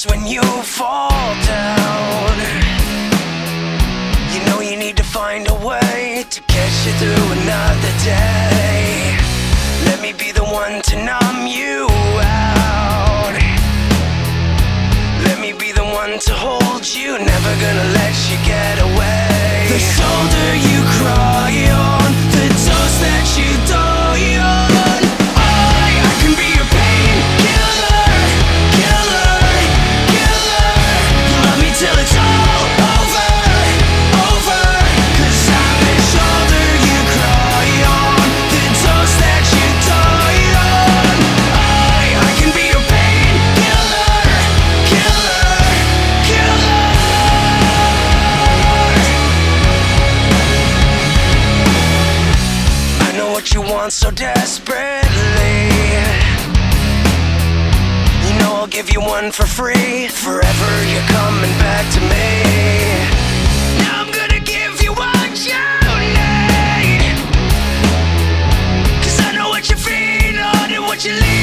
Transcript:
fix when you fall down. You know you need to find a way to catch you through another day. Let me be the one to numb you out. Let me be the one to hold you, never gonna let you get away. The shoulder you want so desperately. You know I'll give you one for free. Forever you're coming back to me. Now I'm gonna give you what you need. Cause I know what you're and what you need.